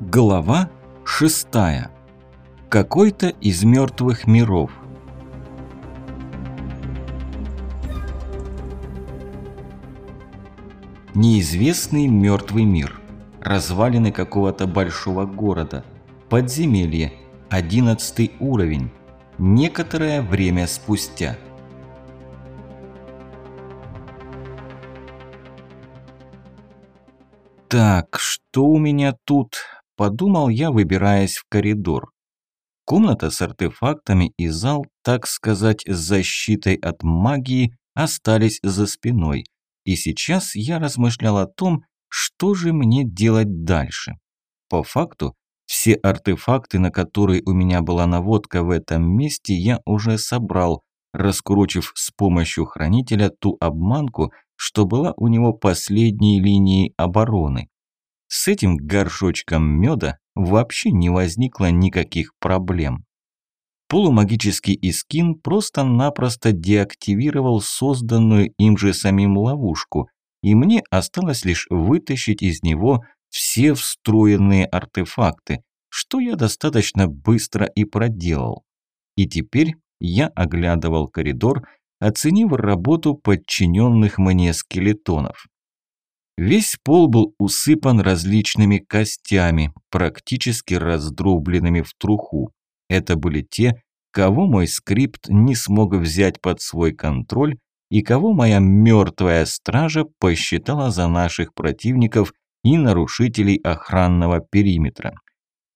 Глава шестая. Какой-то из мертвых миров. Неизвестный мертвый мир. Развалины какого-то большого города. Подземелье. Одиннадцатый уровень. Некоторое время спустя. Так, что у меня тут? Подумал я, выбираясь в коридор. Комната с артефактами и зал, так сказать, с защитой от магии остались за спиной. И сейчас я размышлял о том, что же мне делать дальше. По факту, все артефакты, на которые у меня была наводка в этом месте, я уже собрал, раскручив с помощью хранителя ту обманку, что была у него последней линией обороны. С этим горшочком меда вообще не возникло никаких проблем. Полумагический искин просто-напросто деактивировал созданную им же самим ловушку, и мне осталось лишь вытащить из него все встроенные артефакты, что я достаточно быстро и проделал. И теперь я оглядывал коридор, оценив работу подчиненных мне скелетонов. Весь пол был усыпан различными костями, практически раздробленными в труху. Это были те, кого мой скрипт не смог взять под свой контроль и кого моя мертвая стража посчитала за наших противников и нарушителей охранного периметра.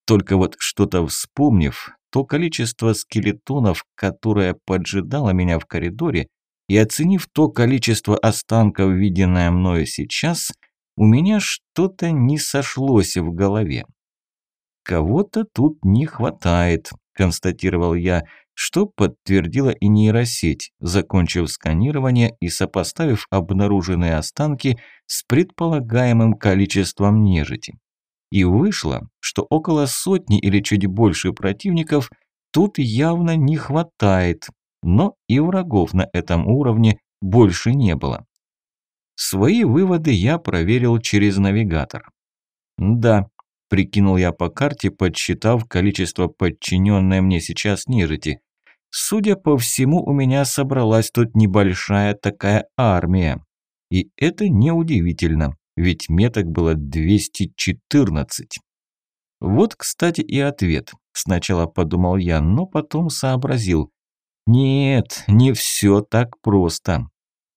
Только вот что-то вспомнив, то количество скелетонов, которое поджидало меня в коридоре, и оценив то количество останков, виденное мною сейчас, у меня что-то не сошлось в голове. «Кого-то тут не хватает», – констатировал я, что подтвердила и нейросеть, закончив сканирование и сопоставив обнаруженные останки с предполагаемым количеством нежити. И вышло, что около сотни или чуть больше противников тут явно не хватает, но и врагов на этом уровне больше не было. Свои выводы я проверил через навигатор. Да, прикинул я по карте, подсчитав количество подчиненной мне сейчас нежити. Судя по всему, у меня собралась тут небольшая такая армия. И это неудивительно, ведь меток было 214. Вот, кстати, и ответ. Сначала подумал я, но потом сообразил. Нет, не все так просто.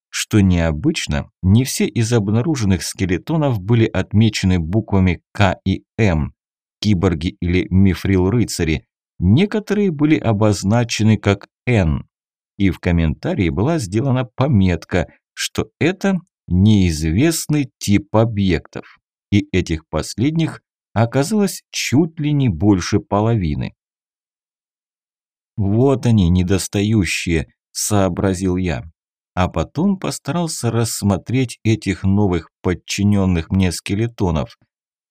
Что необычно, не все из обнаруженных скелетонов были отмечены буквами К и М, киборги или мифрил-рыцари. Некоторые были обозначены как Н. И в комментарии была сделана пометка, что это неизвестный тип объектов. И этих последних оказалось чуть ли не больше половины. «Вот они, недостающие», – сообразил я. А потом постарался рассмотреть этих новых подчиненных мне скелетонов.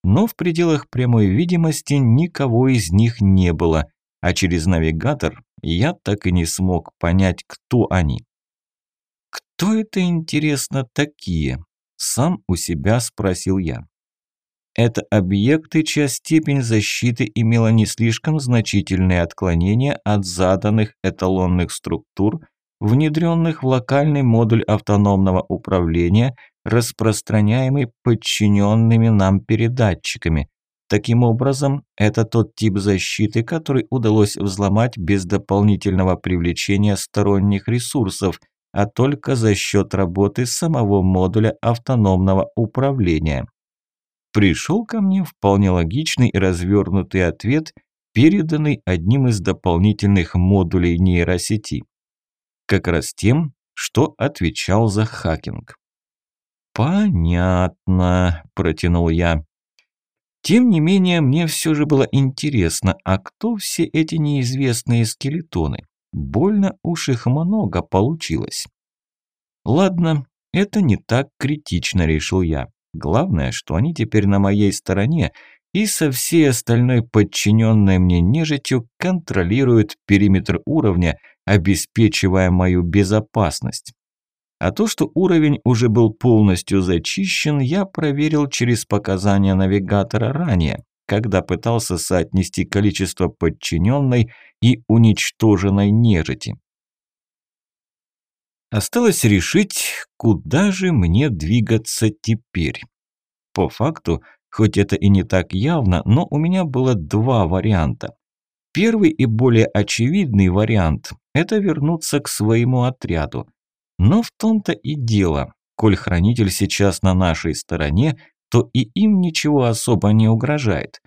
Но в пределах прямой видимости никого из них не было, а через навигатор я так и не смог понять, кто они. «Кто это, интересно, такие?» – сам у себя спросил я. Это объекты, чья степень защиты имела не слишком значительные отклонения от заданных эталонных структур, внедренных в локальный модуль автономного управления, распространяемый подчиненными нам передатчиками. Таким образом, это тот тип защиты, который удалось взломать без дополнительного привлечения сторонних ресурсов, а только за счет работы самого модуля автономного управления пришел ко мне вполне логичный и развернутый ответ, переданный одним из дополнительных модулей нейросети. Как раз тем, что отвечал за хакинг. «Понятно», – протянул я. Тем не менее, мне все же было интересно, а кто все эти неизвестные скелетоны? Больно уж их много получилось. Ладно, это не так критично, решил я. Главное, что они теперь на моей стороне и со всей остальной подчиненной мне нежитью контролируют периметр уровня, обеспечивая мою безопасность. А то, что уровень уже был полностью зачищен, я проверил через показания навигатора ранее. когда пытался соотнести количество подчиненной и уничтоженной нежити. Осталось решить, куда же мне двигаться теперь. По факту, хоть это и не так явно, но у меня было два варианта. Первый и более очевидный вариант – это вернуться к своему отряду. Но в том-то и дело, коль хранитель сейчас на нашей стороне, то и им ничего особо не угрожает.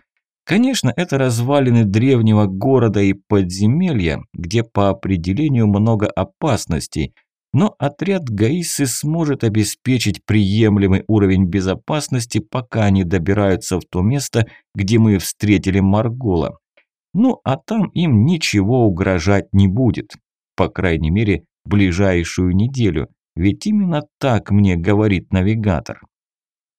Конечно, это развалины древнего города и подземелья, где по определению много опасностей, но отряд Гаисы сможет обеспечить приемлемый уровень безопасности, пока они добираются в то место, где мы встретили Маргола. Ну, а там им ничего угрожать не будет. По крайней мере, ближайшую неделю. Ведь именно так мне говорит навигатор.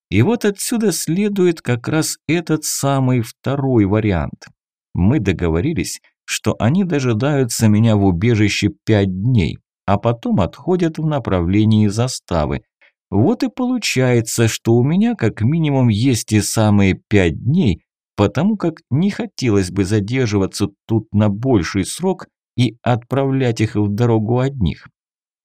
И вот отсюда следует как раз этот самый второй вариант. Мы договорились, что они дожидаются меня в убежище пять дней, а потом отходят в направлении заставы. Вот и получается, что у меня как минимум есть те самые пять дней, потому как не хотелось бы задерживаться тут на больший срок и отправлять их в дорогу одних.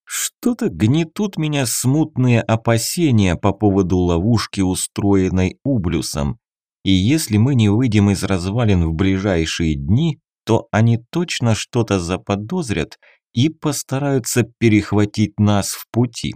Что-то гнетут меня смутные опасения по поводу ловушки, устроенной Ублюсом. И если мы не выйдем из развалин в ближайшие дни, то они точно что-то заподозрят и постараются перехватить нас в пути.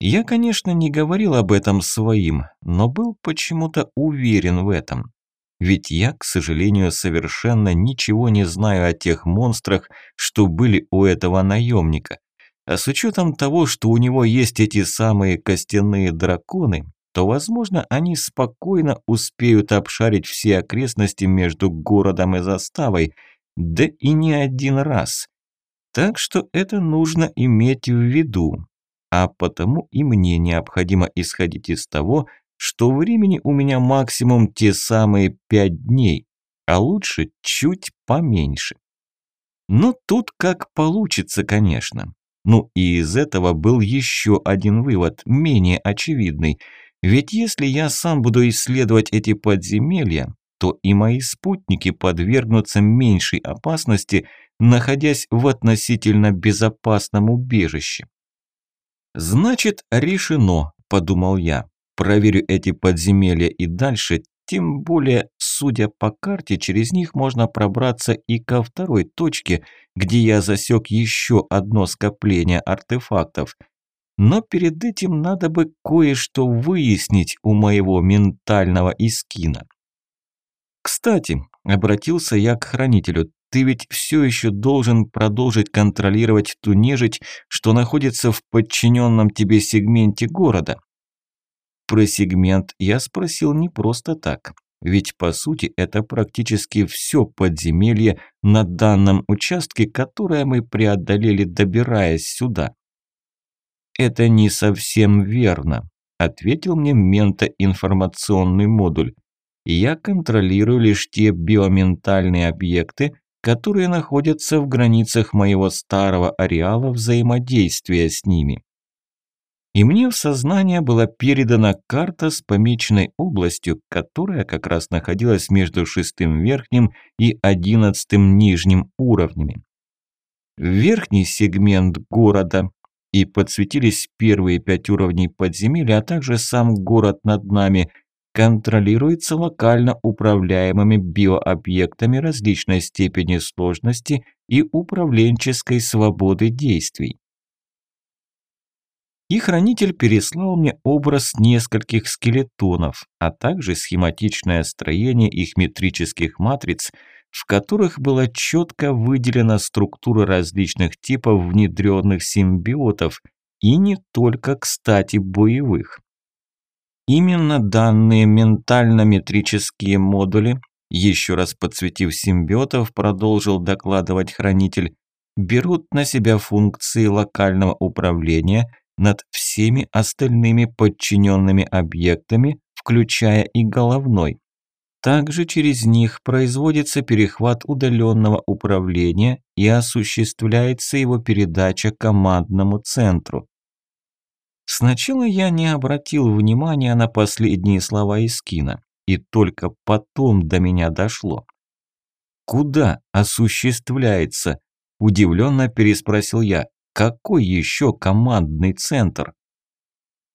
Я, конечно, не говорил об этом своим, но был почему-то уверен в этом. Ведь я, к сожалению, совершенно ничего не знаю о тех монстрах, что были у этого наемника. А с учетом того, что у него есть эти самые костяные драконы, то, возможно, они спокойно успеют обшарить все окрестности между городом и заставой, да и не один раз. Так что это нужно иметь в виду. А потому и мне необходимо исходить из того, что времени у меня максимум те самые пять дней, а лучше чуть поменьше. Но тут как получится, конечно. Ну и из этого был еще один вывод, менее очевидный. Ведь если я сам буду исследовать эти подземелья, то и мои спутники подвергнутся меньшей опасности, находясь в относительно безопасном убежище. «Значит, решено», – подумал я. «Проверю эти подземелья и дальше, тем более, судя по карте, через них можно пробраться и ко второй точке, где я засек еще одно скопление артефактов. Но перед этим надо бы кое-что выяснить у моего ментального искина. Кстати, обратился я к хранителю, ты ведь все еще должен продолжить контролировать ту нежить, что находится в подчиненном тебе сегменте города. Про сегмент я спросил не просто так. Ведь по сути это практически все подземелье на данном участке, которое мы преодолели, добираясь сюда. Это не совсем верно, ответил мне ментоинформационный модуль. Я контролирую лишь те биоментальные объекты, которые находятся в границах моего старого ареала взаимодействия с ними и мне в сознание была передана карта с помеченной областью, которая как раз находилась между шестым верхним и одиннадцатым нижним уровнями. Верхний сегмент города и подсветились первые пять уровней подземелья, а также сам город над нами, контролируется локально управляемыми биообъектами различной степени сложности и управленческой свободы действий и хранитель переслал мне образ нескольких скелетонов, а также схематичное строение их метрических матриц, в которых была четко выделена структура различных типов внедренных симбиотов, и не только, кстати, боевых. Именно данные ментально-метрические модули, еще раз подсветив симбиотов, продолжил докладывать хранитель, берут на себя функции локального управления – над всеми остальными подчиненными объектами, включая и головной. Также через них производится перехват удаленного управления и осуществляется его передача командному центру. Сначала я не обратил внимания на последние слова Искина, и только потом до меня дошло. «Куда осуществляется?» – удивленно переспросил я. «Какой еще командный центр?»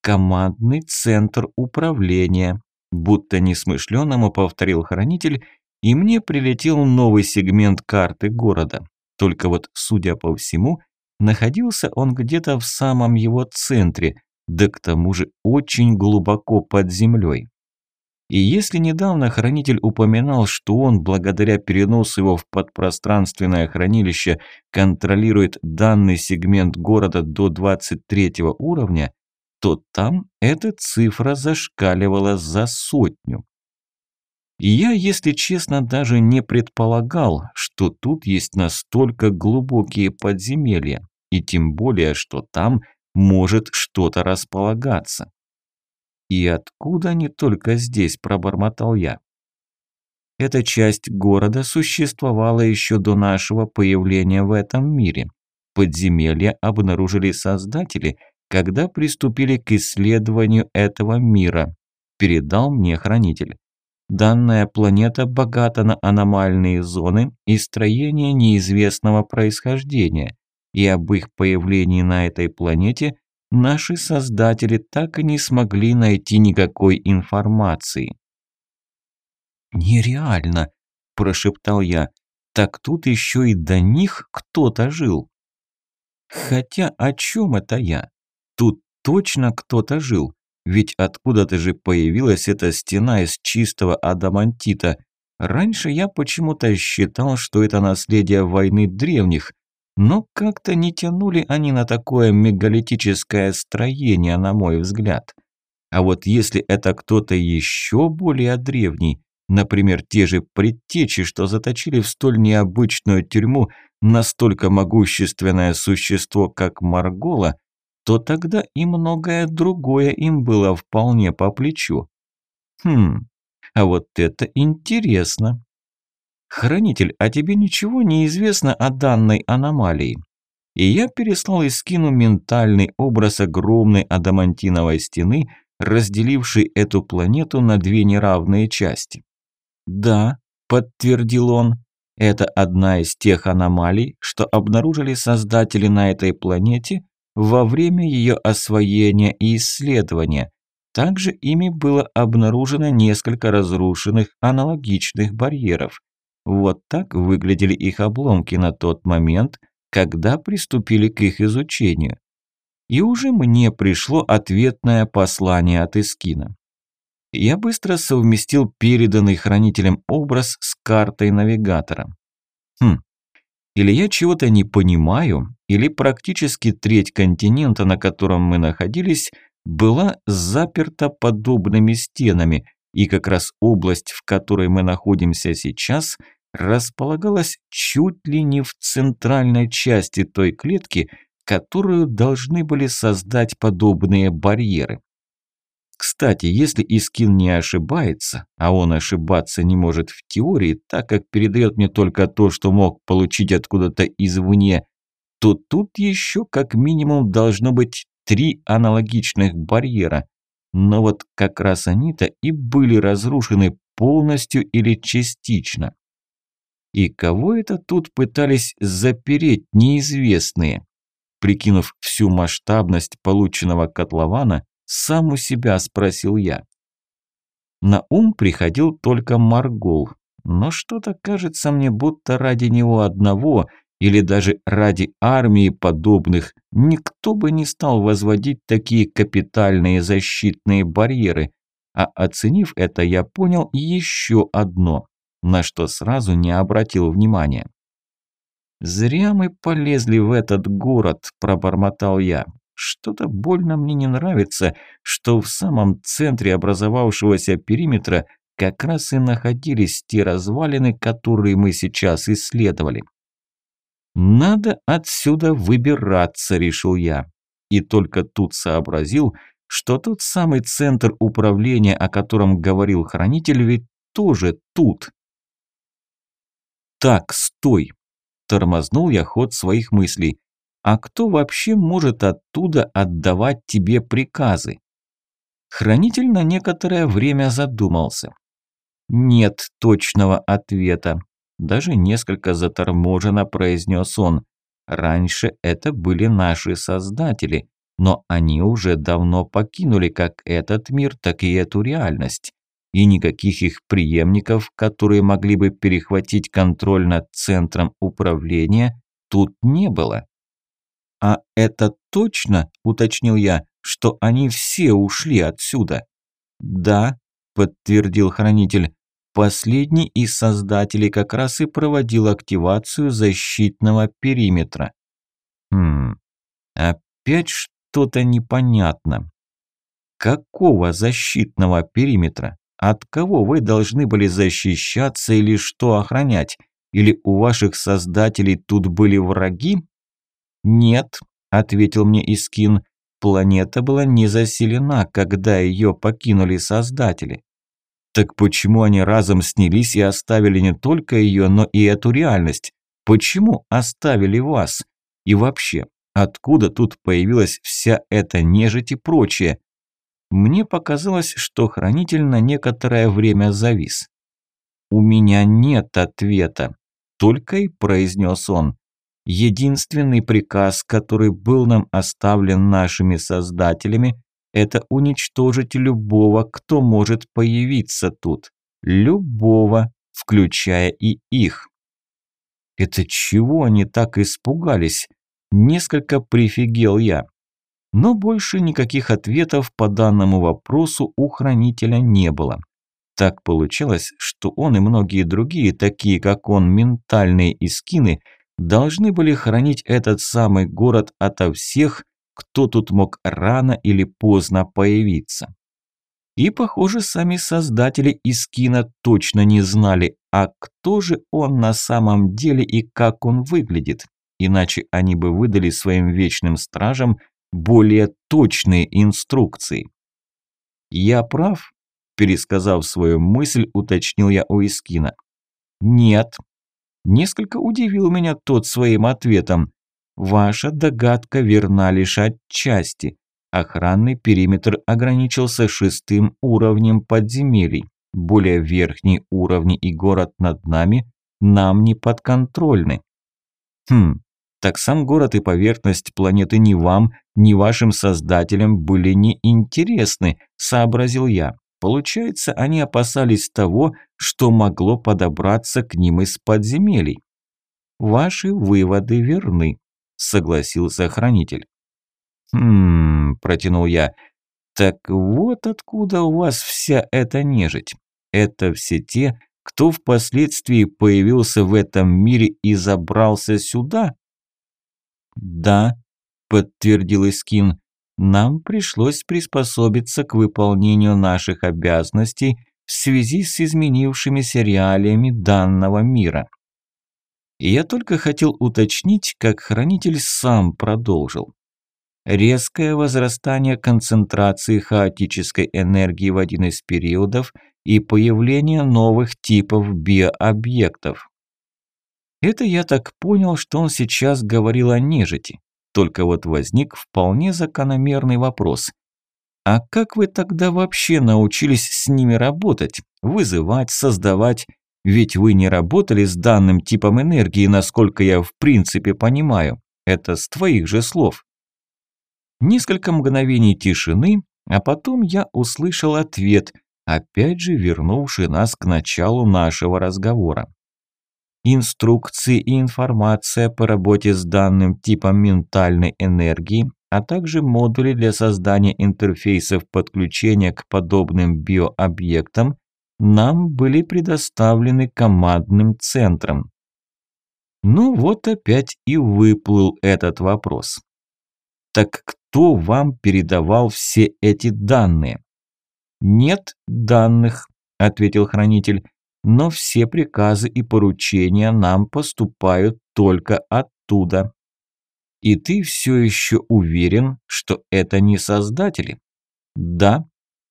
«Командный центр управления», – будто несмышленному повторил хранитель, и мне прилетел новый сегмент карты города. Только вот, судя по всему, находился он где-то в самом его центре, да к тому же очень глубоко под землей. И если недавно хранитель упоминал, что он, благодаря переносу его в подпространственное хранилище, контролирует данный сегмент города до 23 уровня, то там эта цифра зашкаливала за сотню. И я, если честно, даже не предполагал, что тут есть настолько глубокие подземелья, и тем более, что там может что-то располагаться. И откуда не только здесь, пробормотал я. Эта часть города существовала еще до нашего появления в этом мире. Подземелья обнаружили создатели, когда приступили к исследованию этого мира, передал мне хранитель. Данная планета богата на аномальные зоны и строения неизвестного происхождения, и об их появлении на этой планете наши создатели так и не смогли найти никакой информации. «Нереально!» – прошептал я. «Так тут еще и до них кто-то жил». Хотя о чем это я? Тут точно кто-то жил, ведь откуда-то же появилась эта стена из чистого адамантита. Раньше я почему-то считал, что это наследие войны древних, но как-то не тянули они на такое мегалитическое строение, на мой взгляд. А вот если это кто-то еще более древний, например, те же предтечи, что заточили в столь необычную тюрьму настолько могущественное существо, как Маргола, то тогда и многое другое им было вполне по плечу. Хм, а вот это интересно. «Хранитель, а тебе ничего не известно о данной аномалии?» И я переслал Искину ментальный образ огромной адамантиновой стены, разделившей эту планету на две неравные части. «Да», – подтвердил он, – «это одна из тех аномалий, что обнаружили создатели на этой планете во время ее освоения и исследования. Также ими было обнаружено несколько разрушенных аналогичных барьеров. Вот так выглядели их обломки на тот момент, когда приступили к их изучению. И уже мне пришло ответное послание от Искина. Я быстро совместил переданный хранителем образ с картой навигатора. Хм, или я чего-то не понимаю, или практически треть континента, на котором мы находились, была заперта подобными стенами, и как раз область, в которой мы находимся сейчас – располагалась чуть ли не в центральной части той клетки, которую должны были создать подобные барьеры. Кстати, если Искин не ошибается, а он ошибаться не может в теории, так как передает мне только то, что мог получить откуда-то извне, то тут еще как минимум должно быть три аналогичных барьера. Но вот как раз они-то и были разрушены полностью или частично. И кого это тут пытались запереть неизвестные? Прикинув всю масштабность полученного котлована, сам у себя спросил я. На ум приходил только Маргол, но что-то кажется мне, будто ради него одного или даже ради армии подобных никто бы не стал возводить такие капитальные защитные барьеры, а оценив это, я понял еще одно на что сразу не обратил внимания. «Зря мы полезли в этот город», – пробормотал я. «Что-то больно мне не нравится, что в самом центре образовавшегося периметра как раз и находились те развалины, которые мы сейчас исследовали». «Надо отсюда выбираться», – решил я. И только тут сообразил, что тот самый центр управления, о котором говорил хранитель, ведь тоже тут. «Так, стой!» – тормознул я ход своих мыслей. «А кто вообще может оттуда отдавать тебе приказы?» Хранитель на некоторое время задумался. Нет точного ответа. Даже несколько заторможенно произнес он. Раньше это были наши создатели, но они уже давно покинули как этот мир, так и эту реальность. И никаких их преемников, которые могли бы перехватить контроль над центром управления, тут не было. «А это точно?» – уточнил я, – что они все ушли отсюда. «Да», – подтвердил хранитель, – последний из создателей как раз и проводил активацию защитного периметра. Хм, опять что-то непонятно. Какого защитного периметра? От кого вы должны были защищаться или что охранять? Или у ваших создателей тут были враги? Нет, ответил мне Искин. Планета была не заселена, когда ее покинули создатели. Так почему они разом снялись и оставили не только ее, но и эту реальность? Почему оставили вас? И вообще, откуда тут появилась вся эта нежить и прочее? Мне показалось, что хранитель на некоторое время завис. «У меня нет ответа», – только и произнес он. Единственный приказ, который был нам оставлен нашими создателями, это уничтожить любого, кто может появиться тут. Любого, включая и их. Это чего они так испугались? Несколько прифигел я. Но больше никаких ответов по данному вопросу у хранителя не было. Так получилось, что он и многие другие, такие как он, ментальные искины, должны были хранить этот самый город ото всех, кто тут мог рано или поздно появиться. И, похоже, сами создатели Искина точно не знали, а кто же он на самом деле и как он выглядит. Иначе они бы выдали своим вечным стражам более точные инструкции. «Я прав?» – пересказав свою мысль, уточнил я у Искина. «Нет». Несколько удивил меня тот своим ответом. «Ваша догадка верна лишь отчасти. Охранный периметр ограничился шестым уровнем подземелий. Более верхние уровни и город над нами нам не подконтрольны». «Хм, так сам город и поверхность планеты ни вам, ни вашим создателям были не интересны, сообразил я. Получается, они опасались того, что могло подобраться к ним из подземелий. Ваши выводы верны, согласился хранитель. Хм, протянул я. Так вот откуда у вас вся эта нежить. Это все те, кто впоследствии появился в этом мире и забрался сюда? «Да», – подтвердил Искин, – «нам пришлось приспособиться к выполнению наших обязанностей в связи с изменившимися реалиями данного мира». Я только хотел уточнить, как хранитель сам продолжил. Резкое возрастание концентрации хаотической энергии в один из периодов и появление новых типов биообъектов. Это я так понял, что он сейчас говорил о нежити. Только вот возник вполне закономерный вопрос. А как вы тогда вообще научились с ними работать? Вызывать, создавать? Ведь вы не работали с данным типом энергии, насколько я в принципе понимаю. Это с твоих же слов. Несколько мгновений тишины, а потом я услышал ответ, опять же вернувший нас к началу нашего разговора. Инструкции и информация по работе с данным типом ментальной энергии, а также модули для создания интерфейсов подключения к подобным биообъектам нам были предоставлены командным центром. Ну вот опять и выплыл этот вопрос. Так кто вам передавал все эти данные? Нет данных, ответил хранитель но все приказы и поручения нам поступают только оттуда. И ты все еще уверен, что это не создатели? Да,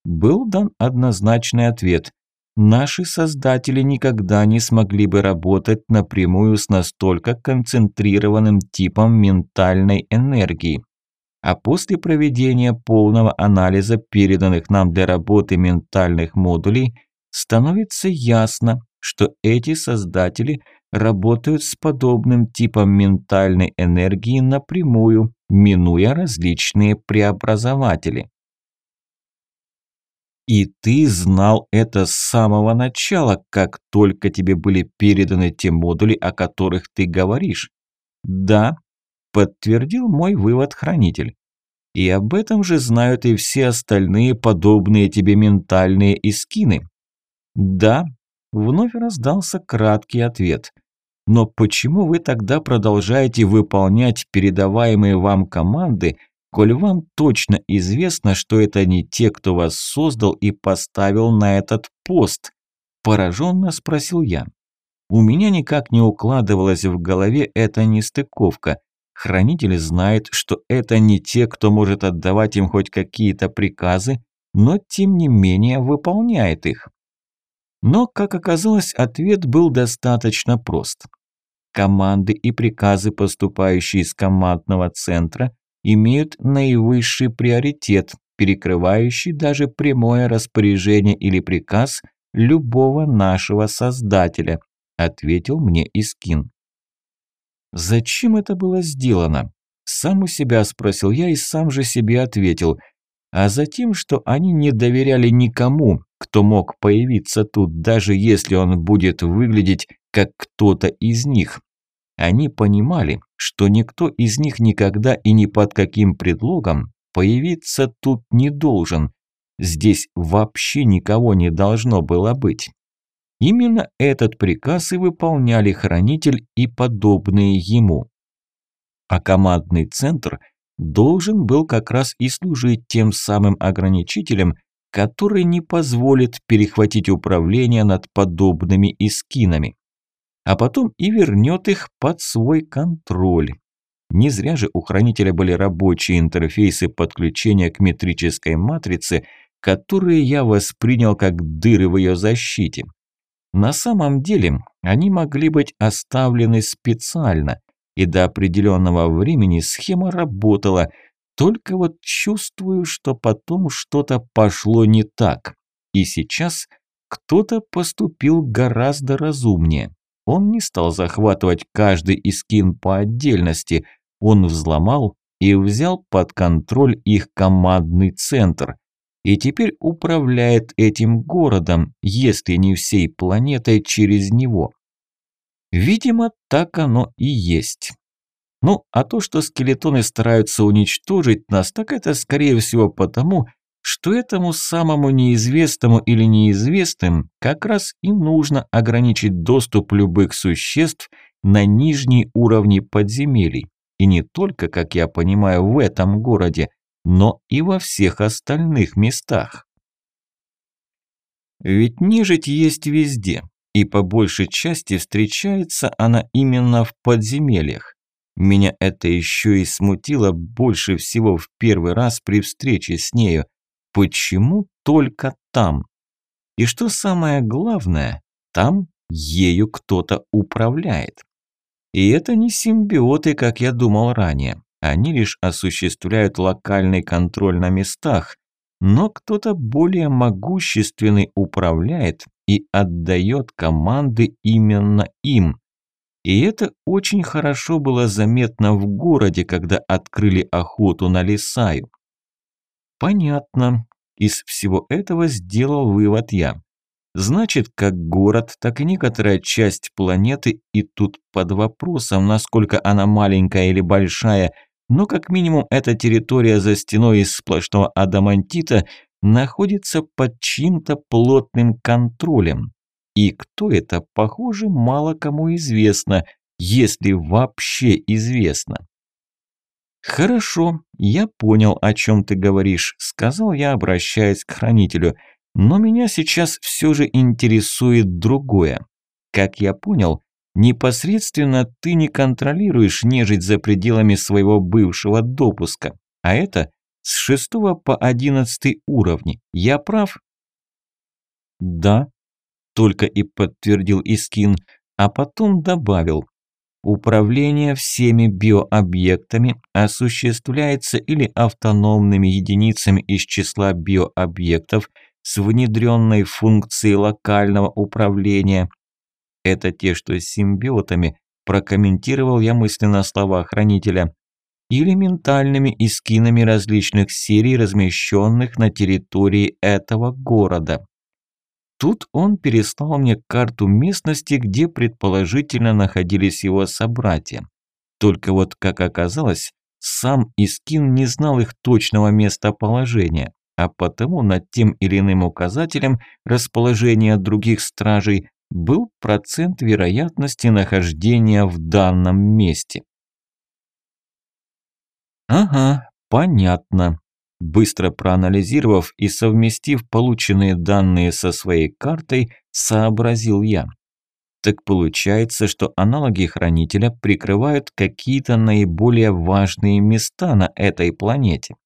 был дан однозначный ответ. Наши создатели никогда не смогли бы работать напрямую с настолько концентрированным типом ментальной энергии. А после проведения полного анализа переданных нам для работы ментальных модулей – становится ясно, что эти создатели работают с подобным типом ментальной энергии напрямую, минуя различные преобразователи. И ты знал это с самого начала, как только тебе были переданы те модули, о которых ты говоришь. Да, подтвердил мой вывод хранитель. И об этом же знают и все остальные подобные тебе ментальные искины. Да, вновь раздался краткий ответ. Но почему вы тогда продолжаете выполнять передаваемые вам команды, коль вам точно известно, что это не те, кто вас создал и поставил на этот пост? Пораженно спросил я. У меня никак не укладывалась в голове эта нестыковка. Хранитель знает, что это не те, кто может отдавать им хоть какие-то приказы, но тем не менее выполняет их. Но, как оказалось, ответ был достаточно прост. Команды и приказы, поступающие из командного центра, имеют наивысший приоритет, перекрывающий даже прямое распоряжение или приказ любого нашего создателя, ответил мне Искин. Зачем это было сделано? Сам у себя спросил я и сам же себе ответил. А затем, что они не доверяли никому, кто мог появиться тут, даже если он будет выглядеть как кто-то из них. Они понимали, что никто из них никогда и ни под каким предлогом появиться тут не должен. Здесь вообще никого не должно было быть. Именно этот приказ и выполняли хранитель и подобные ему. А командный центр должен был как раз и служить тем самым ограничителем, который не позволит перехватить управление над подобными искинами, а потом и вернет их под свой контроль. Не зря же у хранителя были рабочие интерфейсы подключения к метрической матрице, которые я воспринял как дыры в ее защите. На самом деле они могли быть оставлены специально, и до определенного времени схема работала, только вот чувствую, что потом что-то пошло не так. И сейчас кто-то поступил гораздо разумнее. Он не стал захватывать каждый искин по отдельности, он взломал и взял под контроль их командный центр – и теперь управляет этим городом, если не всей планетой через него. Видимо, так оно и есть. Ну, а то, что скелетоны стараются уничтожить нас, так это скорее всего потому, что этому самому неизвестному или неизвестным как раз и нужно ограничить доступ любых существ на нижние уровни подземелий. И не только, как я понимаю, в этом городе, но и во всех остальных местах. Ведь нежить есть везде, и по большей части встречается она именно в подземельях. Меня это еще и смутило больше всего в первый раз при встрече с нею. Почему только там? И что самое главное, там ею кто-то управляет. И это не симбиоты, как я думал ранее. Они лишь осуществляют локальный контроль на местах, но кто-то более могущественный управляет и отдает команды именно им. И это очень хорошо было заметно в городе, когда открыли охоту на Лисаю. Понятно. Из всего этого сделал вывод я. Значит, как город, так и некоторая часть планеты и тут под вопросом, насколько она маленькая или большая – но как минимум эта территория за стеной из сплошного адамантита находится под чьим-то плотным контролем. И кто это, похоже, мало кому известно, если вообще известно. «Хорошо, я понял, о чем ты говоришь», – сказал я, обращаясь к хранителю. «Но меня сейчас все же интересует другое. Как я понял, Непосредственно ты не контролируешь нежить за пределами своего бывшего допуска, а это с 6 по 11 уровни. Я прав? Да, только и подтвердил Искин, а потом добавил. Управление всеми биообъектами осуществляется или автономными единицами из числа биообъектов, с внедренной функцией локального управления. Это те, что с симбиотами, прокомментировал я мысленно слова хранителя. Или ментальными искинами различных серий, размещенных на территории этого города. Тут он переслал мне карту местности, где предположительно находились его собратья. Только вот, как оказалось, сам Искин не знал их точного местоположения, а потому над тем или иным указателем расположения других стражей был процент вероятности нахождения в данном месте. Ага, понятно. Быстро проанализировав и совместив полученные данные со своей картой, сообразил я. Так получается, что аналоги хранителя прикрывают какие-то наиболее важные места на этой планете.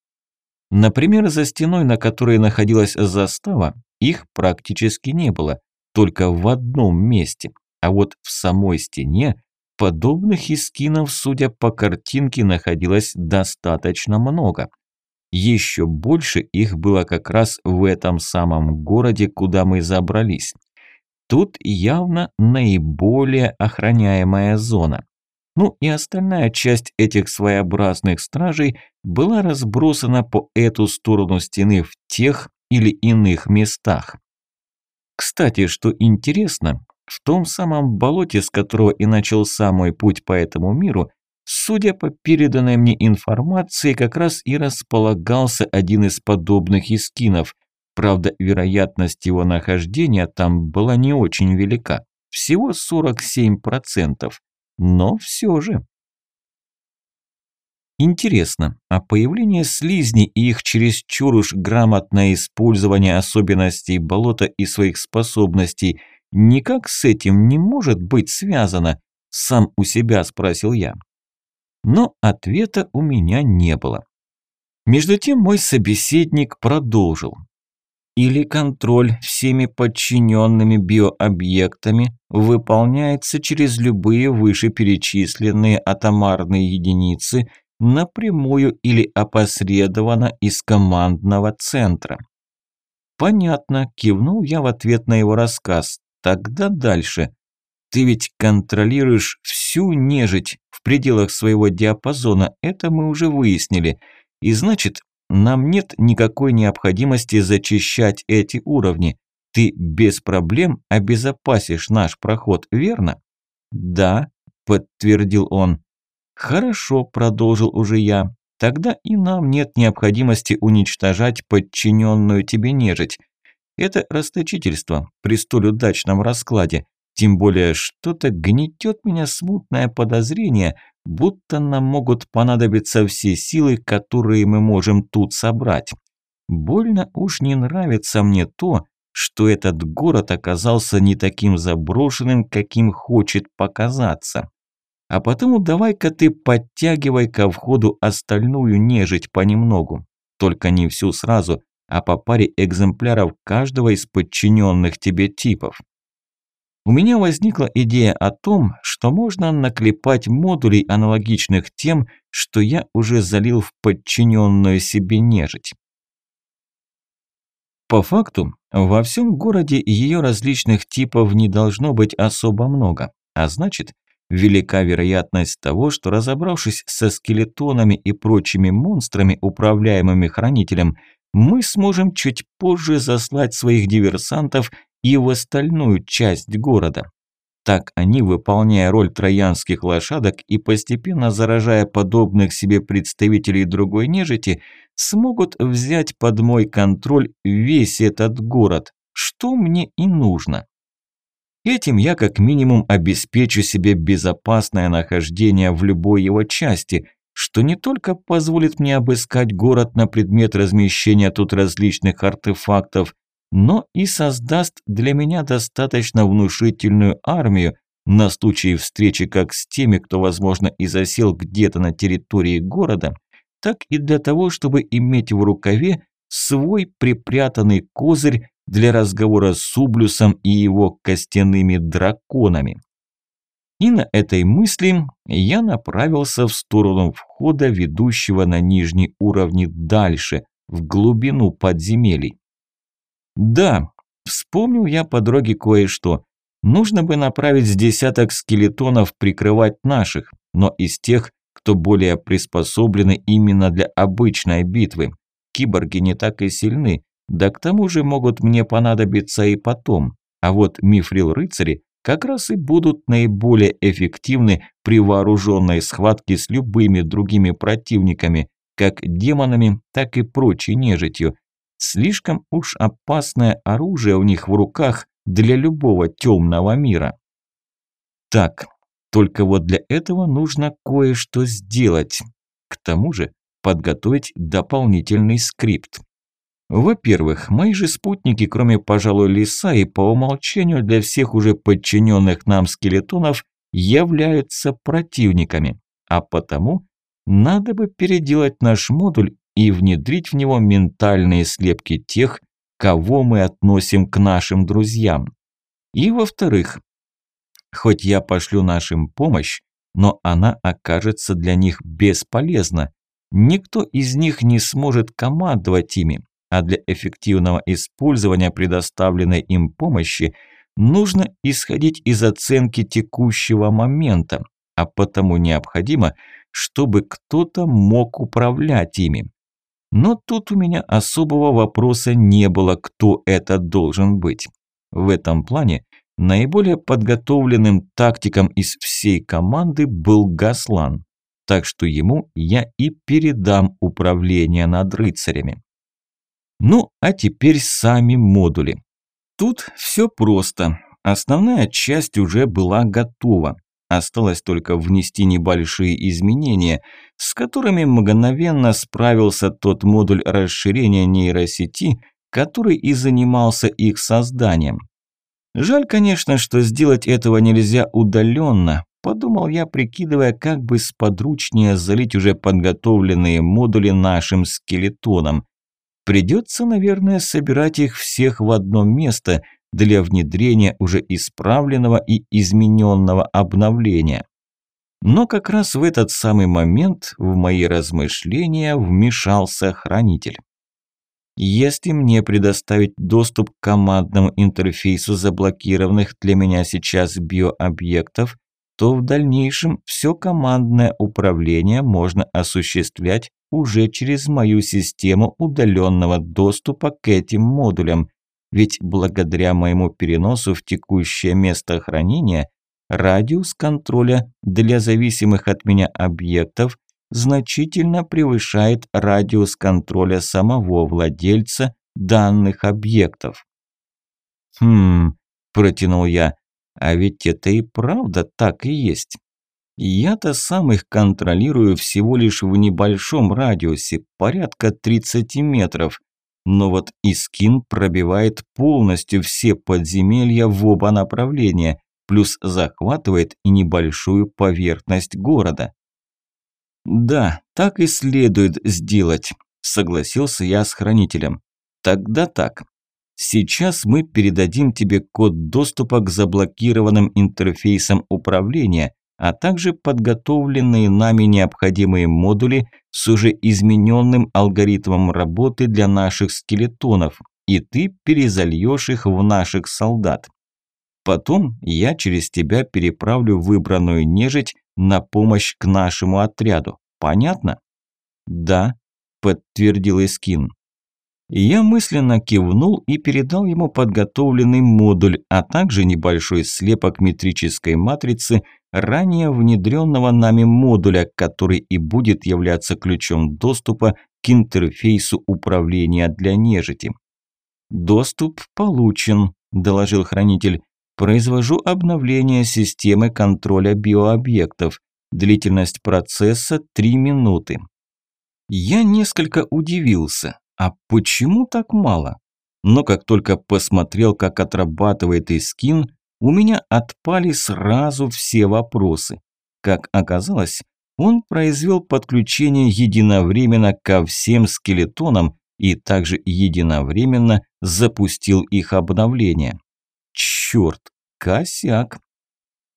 Например, за стеной, на которой находилась застава, их практически не было, только в одном месте. А вот в самой стене подобных искинов, судя по картинке, находилось достаточно много. Еще больше их было как раз в этом самом городе, куда мы забрались. Тут явно наиболее охраняемая зона. Ну и остальная часть этих своеобразных стражей была разбросана по эту сторону стены в тех или иных местах. Кстати, что интересно, в том самом болоте, с которого и начался мой путь по этому миру, судя по переданной мне информации, как раз и располагался один из подобных искинов. Правда, вероятность его нахождения там была не очень велика, всего 47%, но все же. Интересно, а появление слизней и их чересчур уж грамотное использование особенностей болота и своих способностей никак с этим не может быть связано? Сам у себя спросил я. Но ответа у меня не было. Между тем мой собеседник продолжил. Или контроль всеми подчиненными биообъектами выполняется через любые вышеперечисленные атомарные единицы – напрямую или опосредованно из командного центра. Понятно, кивнул я в ответ на его рассказ. Тогда дальше. Ты ведь контролируешь всю нежить в пределах своего диапазона, это мы уже выяснили. И значит, нам нет никакой необходимости зачищать эти уровни. Ты без проблем обезопасишь наш проход, верно? Да, подтвердил он. «Хорошо», – продолжил уже я, – «тогда и нам нет необходимости уничтожать подчиненную тебе нежить. Это расточительство при столь удачном раскладе, тем более что-то гнетет меня смутное подозрение, будто нам могут понадобиться все силы, которые мы можем тут собрать. Больно уж не нравится мне то, что этот город оказался не таким заброшенным, каким хочет показаться. А потому давай-ка ты подтягивай ко входу остальную нежить понемногу. Только не всю сразу, а по паре экземпляров каждого из подчиненных тебе типов. У меня возникла идея о том, что можно наклепать модулей, аналогичных тем, что я уже залил в подчиненную себе нежить. По факту, во всем городе ее различных типов не должно быть особо много, а значит, велика вероятность того, что разобравшись со скелетонами и прочими монстрами, управляемыми хранителем, мы сможем чуть позже заслать своих диверсантов и в остальную часть города. Так они, выполняя роль троянских лошадок и постепенно заражая подобных себе представителей другой нежити, смогут взять под мой контроль весь этот город, что мне и нужно. Этим я как минимум обеспечу себе безопасное нахождение в любой его части, что не только позволит мне обыскать город на предмет размещения тут различных артефактов, но и создаст для меня достаточно внушительную армию на случай встречи как с теми, кто, возможно, и засел где-то на территории города, так и для того, чтобы иметь в рукаве свой припрятанный козырь для разговора с Ублюсом и его костяными драконами. И на этой мысли я направился в сторону входа, ведущего на нижний уровни дальше, в глубину подземелий. Да, вспомнил я по дороге кое-что. Нужно бы направить с десяток скелетонов прикрывать наших, но из тех, кто более приспособлены именно для обычной битвы. Киборги не так и сильны, да к тому же могут мне понадобиться и потом. А вот мифрил-рыцари как раз и будут наиболее эффективны при вооруженной схватке с любыми другими противниками, как демонами, так и прочей нежитью. Слишком уж опасное оружие у них в руках для любого темного мира. Так, только вот для этого нужно кое-что сделать. К тому же подготовить дополнительный скрипт. Во-первых, мои же спутники, кроме, пожалуй, лиса и по умолчанию для всех уже подчиненных нам скелетонов, являются противниками. А потому надо бы переделать наш модуль и внедрить в него ментальные слепки тех, кого мы относим к нашим друзьям. И во-вторых, хоть я пошлю нашим помощь, но она окажется для них бесполезна. Никто из них не сможет командовать ими, а для эффективного использования предоставленной им помощи нужно исходить из оценки текущего момента, а потому необходимо, чтобы кто-то мог управлять ими. Но тут у меня особого вопроса не было, кто это должен быть. В этом плане наиболее подготовленным тактиком из всей команды был Гаслан, так что ему я и передам управление над рыцарями. Ну, а теперь сами модули. Тут все просто. Основная часть уже была готова. Осталось только внести небольшие изменения, с которыми мгновенно справился тот модуль расширения нейросети, который и занимался их созданием. Жаль, конечно, что сделать этого нельзя удаленно, подумал я, прикидывая, как бы сподручнее залить уже подготовленные модули нашим скелетоном. Придется, наверное, собирать их всех в одно место – для внедрения уже исправленного и измененного обновления. Но как раз в этот самый момент в мои размышления вмешался хранитель. Если мне предоставить доступ к командному интерфейсу заблокированных для меня сейчас биообъектов, то в дальнейшем все командное управление можно осуществлять уже через мою систему удаленного доступа к этим модулям, ведь благодаря моему переносу в текущее место хранения радиус контроля для зависимых от меня объектов значительно превышает радиус контроля самого владельца данных объектов. «Хм», – протянул я, – «а ведь это и правда так и есть. Я-то сам их контролирую всего лишь в небольшом радиусе, порядка 30 метров, но вот Искин пробивает полностью все подземелья в оба направления, плюс захватывает и небольшую поверхность города. «Да, так и следует сделать», – согласился я с хранителем. «Тогда так. Сейчас мы передадим тебе код доступа к заблокированным интерфейсам управления, а также подготовленные нами необходимые модули с уже измененным алгоритмом работы для наших скелетонов, и ты перезальешь их в наших солдат. Потом я через тебя переправлю выбранную нежить на помощь к нашему отряду. Понятно? Да, подтвердил Искин. Я мысленно кивнул и передал ему подготовленный модуль, а также небольшой слепок метрической матрицы, ранее внедренного нами модуля, который и будет являться ключом доступа к интерфейсу управления для нежити. «Доступ получен», – доложил хранитель. «Произвожу обновление системы контроля биообъектов. Длительность процесса – 3 минуты». Я несколько удивился. А почему так мало? Но как только посмотрел, как отрабатывает Искин, у меня отпали сразу все вопросы. Как оказалось, он произвел подключение единовременно ко всем скелетонам и также единовременно запустил их обновление. Черт, косяк.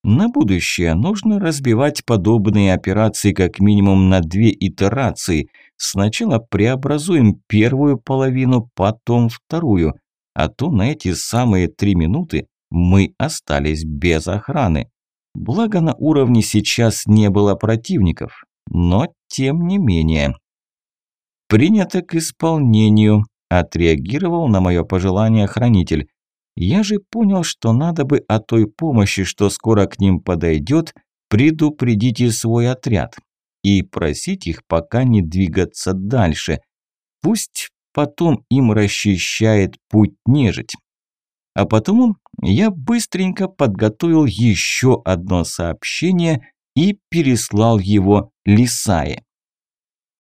На будущее нужно разбивать подобные операции как минимум на две итерации. Сначала преобразуем первую половину, потом вторую – а то на эти самые три минуты мы остались без охраны. Благо на уровне сейчас не было противников, но тем не менее. «Принято к исполнению», – отреагировал на мое пожелание хранитель. «Я же понял, что надо бы о той помощи, что скоро к ним подойдет, предупредить свой отряд и просить их пока не двигаться дальше. Пусть потом им расчищает путь нежить. А потому я быстренько подготовил еще одно сообщение и переслал его Лисае.